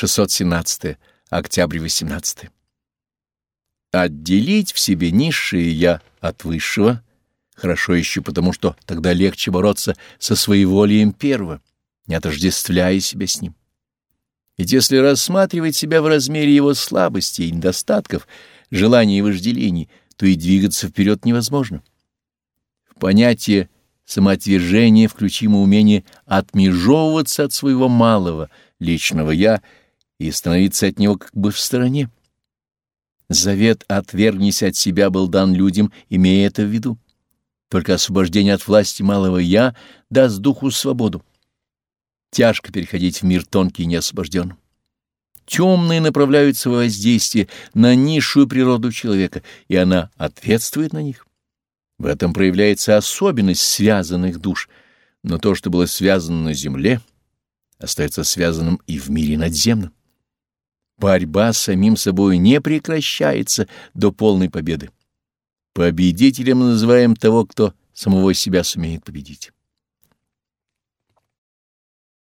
617. Октябрь 18. Отделить в себе низшее «я» от высшего хорошо еще потому, что тогда легче бороться со своеволием первого, не отождествляя себя с ним. Ведь если рассматривать себя в размере его слабостей и недостатков, желаний и вожделений, то и двигаться вперед невозможно. В понятие самоотвержения включимо умение отмежевываться от своего малого личного «я» и становиться от него как бы в стороне. Завет «отвергнись от себя» был дан людям, имея это в виду. Только освобождение от власти малого «я» даст духу свободу. Тяжко переходить в мир тонкий и неосвобожденный. Темные направляют свое воздействие на низшую природу человека, и она ответствует на них. В этом проявляется особенность связанных душ, но то, что было связано на земле, остается связанным и в мире надземном. Борьба с самим собой не прекращается до полной победы. Победителем называем того, кто самого себя сумеет победить.